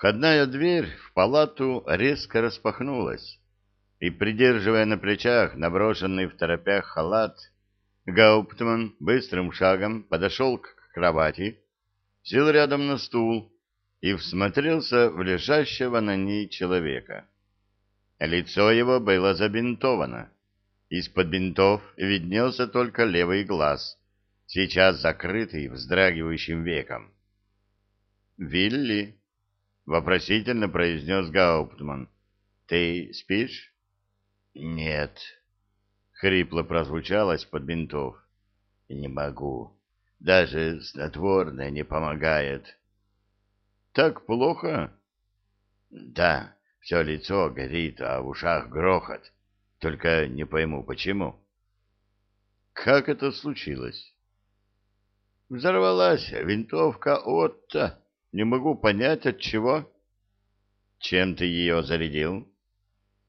Входная дверь в палату резко распахнулась, и, придерживая на плечах наброшенный в торопях халат, Гауптман быстрым шагом подошел к кровати, сел рядом на стул и всмотрелся в лежащего на ней человека. Лицо его было забинтовано. Из-под бинтов виднелся только левый глаз, сейчас закрытый вздрагивающим веком. «Вилли», — вопросительно произнес Гауптман, — «ты спишь?» «Нет», — хрипло прозвучало из-под бинтов. «Не могу. Даже снотворное не помогает». «Так плохо?» «Да, все лицо горит, а в ушах грохот. Только не пойму, почему». «Как это случилось?» «Взорвалась винтовка Отто. Не могу понять, от чего». «Чем ты ее зарядил?»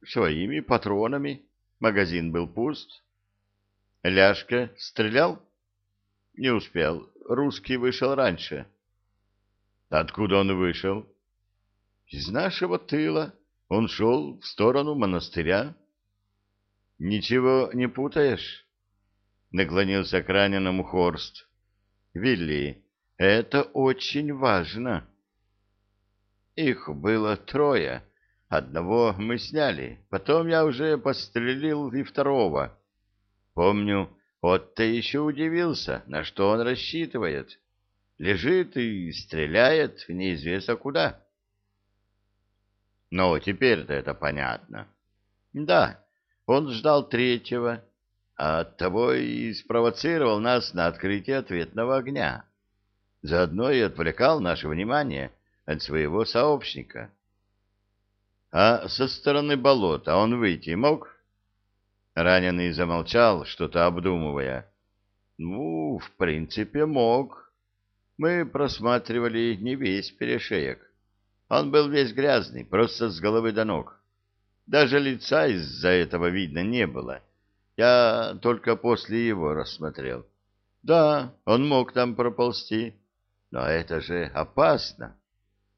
«Своими патронами. Магазин был пуст». «Ляшка стрелял?» «Не успел. Русский вышел раньше». Откуда он вышел? Из нашего тыла. Он шел в сторону монастыря. Ничего не путаешь? Наклонился к раненому Хорст. Вилли, это очень важно. Их было трое. Одного мы сняли. Потом я уже пострелил и второго. Помню, Отто еще удивился, на что он рассчитывает лежит и стреляет неизвестно куда. Но теперь-то это понятно. Да, он ждал третьего, а оттого и спровоцировал нас на открытие ответного огня. Заодно и отвлекал наше внимание от своего сообщника. А со стороны болота он выйти мог? Раненый замолчал, что-то обдумывая. Ну, в принципе, мог. Мы просматривали не весь перешеек. Он был весь грязный, просто с головы до ног. Даже лица из-за этого видно не было. Я только после его рассмотрел. Да, он мог там проползти, но это же опасно.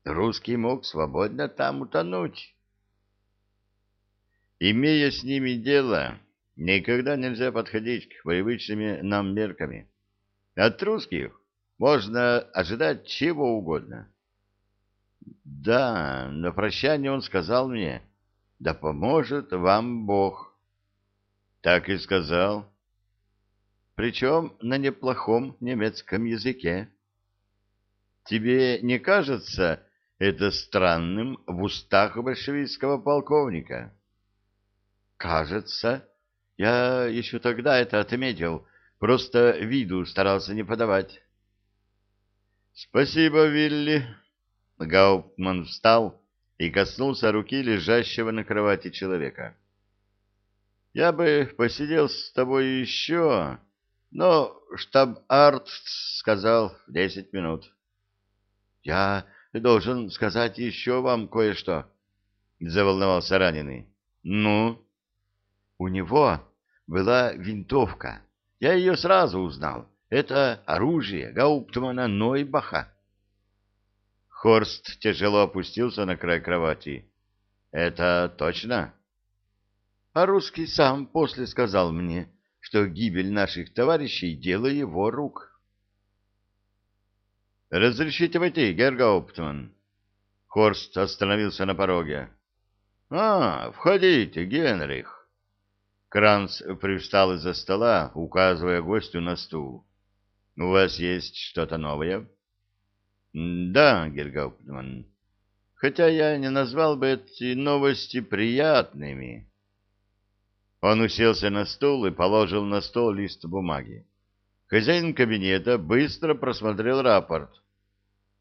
Русский мог свободно там утонуть. Имея с ними дело, никогда нельзя подходить к привычными нам мерками. От русских можно ожидать чего угодно. Да, на прощание он сказал мне, да поможет вам Бог. Так и сказал. Причем на неплохом немецком языке. Тебе не кажется это странным в устах большевистского полковника? Кажется. Я еще тогда это отметил, просто виду старался не подавать. «Спасибо, Вилли!» Гауптман встал и коснулся руки лежащего на кровати человека. «Я бы посидел с тобой еще, но штаб-арт сказал десять минут». «Я должен сказать еще вам кое-что», — заволновался раненый. «Ну?» «У него была винтовка. Я ее сразу узнал. Это оружие Гауптмана Нойбаха. Хорст тяжело опустился на край кровати. Это точно? А русский сам после сказал мне, что гибель наших товарищей — дело его рук. «Разрешите войти, Герр Гауптман?» Хорст остановился на пороге. «А, входите, Генрих!» Кранц привстал из-за стола, указывая гостю на стул. У вас есть что-то новое? Да, Гергауптман. Хотя я не назвал бы эти новости приятными. Он уселся на стул и положил на стол лист бумаги. Хозяин кабинета быстро просмотрел рапорт.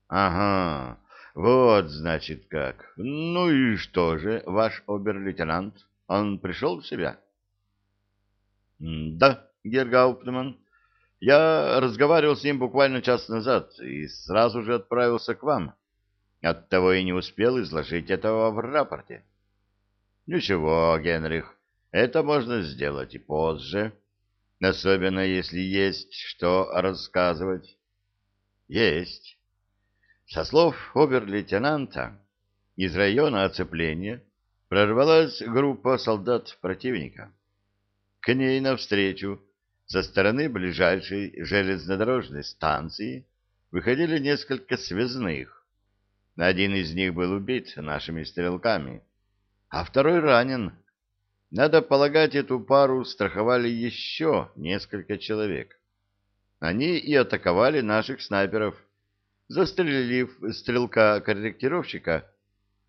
Ага, вот, значит, как. Ну и что же, ваш обер-лейтенант? Он пришел в себя? Да, Гергауптман. Я разговаривал с ним буквально час назад и сразу же отправился к вам. Оттого и не успел изложить этого в рапорте. Ничего, Генрих, это можно сделать и позже, особенно если есть что рассказывать. Есть. Со слов обер-лейтенанта, из района оцепления прорвалась группа солдат противника. К ней навстречу со стороны ближайшей железнодорожной станции выходили несколько связных. Один из них был убит нашими стрелками, а второй ранен. Надо полагать, эту пару страховали еще несколько человек. Они и атаковали наших снайперов, застрелив стрелка-корректировщика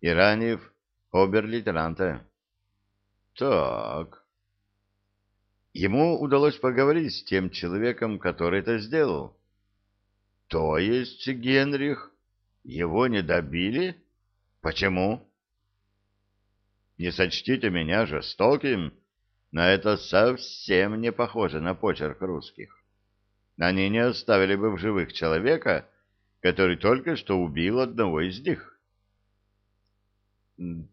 и ранив обер-лейтенанта. Так. Ему удалось поговорить с тем человеком, который это сделал. То есть, Генрих, его не добили? Почему? Не сочтите меня жестоким, но это совсем не похоже на почерк русских. Они не оставили бы в живых человека, который только что убил одного из них.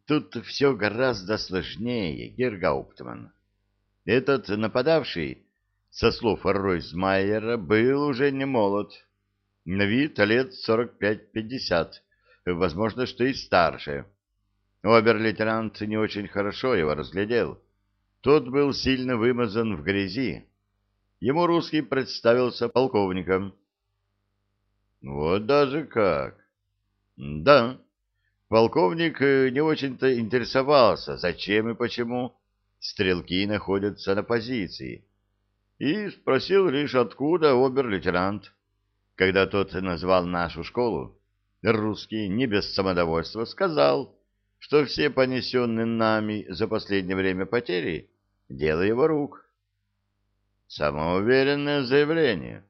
Тут все гораздо сложнее, Гергауптман. Этот нападавший, со слов Ройзмайера, был уже не молод. На вид лет сорок пять-пятьдесят, возможно, что и старше. Обер-лейтенант не очень хорошо его разглядел. Тот был сильно вымазан в грязи. Ему русский представился полковником. Вот даже как. Да, полковник э, не очень-то интересовался, зачем и почему стрелки находятся на позиции, и спросил лишь, откуда обер-лейтенант. Когда тот назвал нашу школу, русский, не без самодовольства, сказал, что все понесенные нами за последнее время потери — дело его рук. Самоуверенное заявление.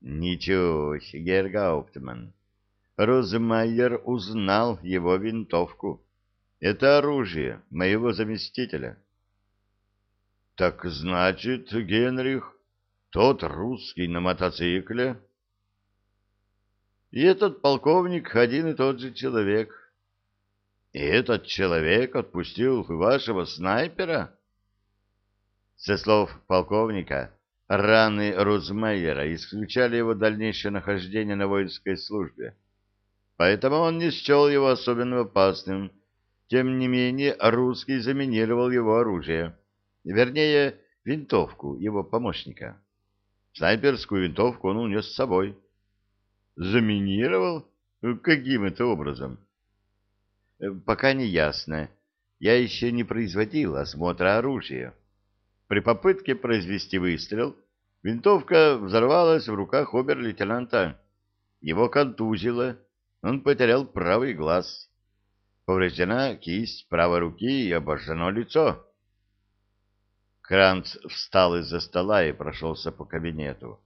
Ничего, Гергауптман. Розмайер узнал его винтовку. Это оружие моего заместителя. Так значит, Генрих, тот русский на мотоцикле? И этот полковник один и тот же человек. И этот человек отпустил вашего снайпера? Со слов полковника, раны Рузмейера исключали его дальнейшее нахождение на воинской службе. Поэтому он не счел его особенно опасным. Тем не менее, русский заминировал его оружие. Вернее, винтовку его помощника. Снайперскую винтовку он унес с собой. Заминировал? Каким это образом? Пока не ясно. Я еще не производил осмотра оружия. При попытке произвести выстрел винтовка взорвалась в руках обер-лейтенанта. Его контузило, он потерял правый глаз. Повреждена кисть правой руки и обожжено лицо. Кранц встал из-за стола и прошелся по кабинету.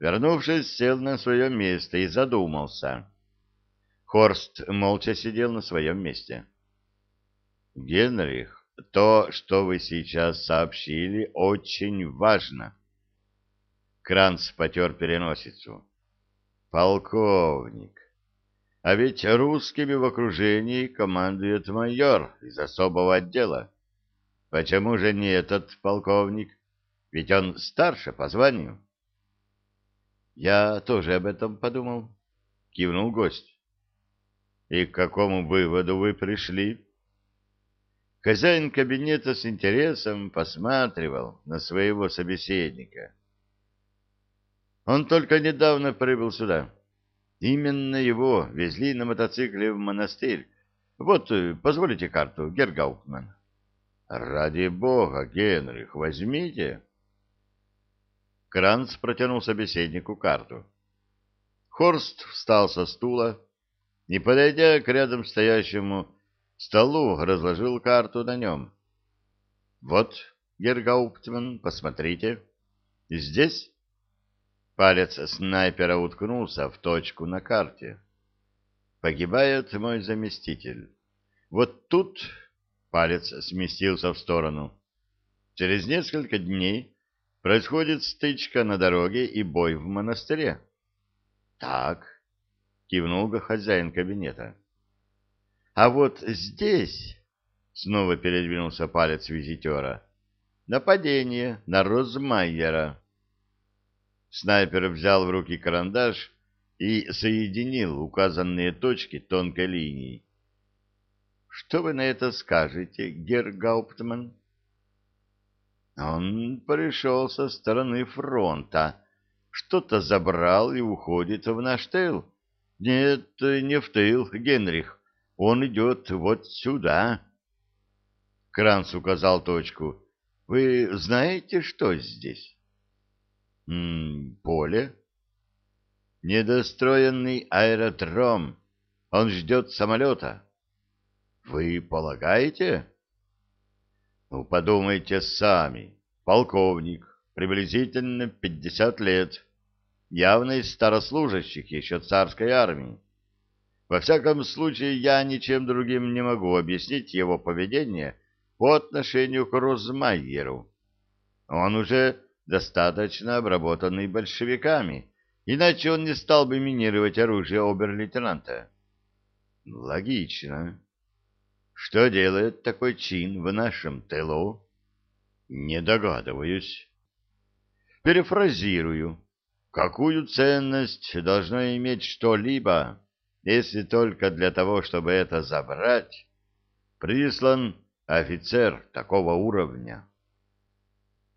Вернувшись, сел на свое место и задумался. Хорст молча сидел на своем месте. «Генрих, то, что вы сейчас сообщили, очень важно. Кранц потер переносицу. Полковник. А ведь русскими в окружении командует майор из особого отдела. Почему же не этот полковник? Ведь он старше по званию. Я тоже об этом подумал, кивнул гость. И к какому выводу вы пришли? Хозяин кабинета с интересом посматривал на своего собеседника. Он только недавно прибыл сюда. Именно его везли на мотоцикле в монастырь. Вот, э, позволите карту, Гергаутман. Ради бога, Генрих, возьмите. Кранц протянул собеседнику карту. Хорст встал со стула и, подойдя к рядом стоящему столу разложил карту на нем. Вот, Гергауптман, посмотрите. Здесь палец снайпера уткнулся в точку на карте. Погибает мой заместитель. Вот тут палец сместился в сторону. Через несколько дней происходит стычка на дороге и бой в монастыре. Так, кивнул хозяин кабинета. А вот здесь, — снова передвинулся палец визитера, — нападение на Розмайера. Снайпер взял в руки карандаш и соединил указанные точки тонкой линией. Что вы на это скажете, Герр Гауптман? Он пришел со стороны фронта, что-то забрал и уходит в наш тыл. Нет, не в тыл, Генрих, он идет вот сюда. Кранц указал точку. Вы знаете, что здесь? М -м, поле. Недостроенный аэродром. Он ждет самолета. Вы полагаете? Ну, подумайте сами. Полковник, приблизительно пятьдесят лет, явно из старослужащих еще царской армии. Во всяком случае, я ничем другим не могу объяснить его поведение по отношению к Розмайеру. Он уже достаточно обработанный большевиками, иначе он не стал бы минировать оружие обер-лейтенанта. Логично. Что делает такой чин в нашем тылу? Не догадываюсь. Перефразирую. Какую ценность должно иметь что-либо, если только для того, чтобы это забрать, прислан офицер такого уровня?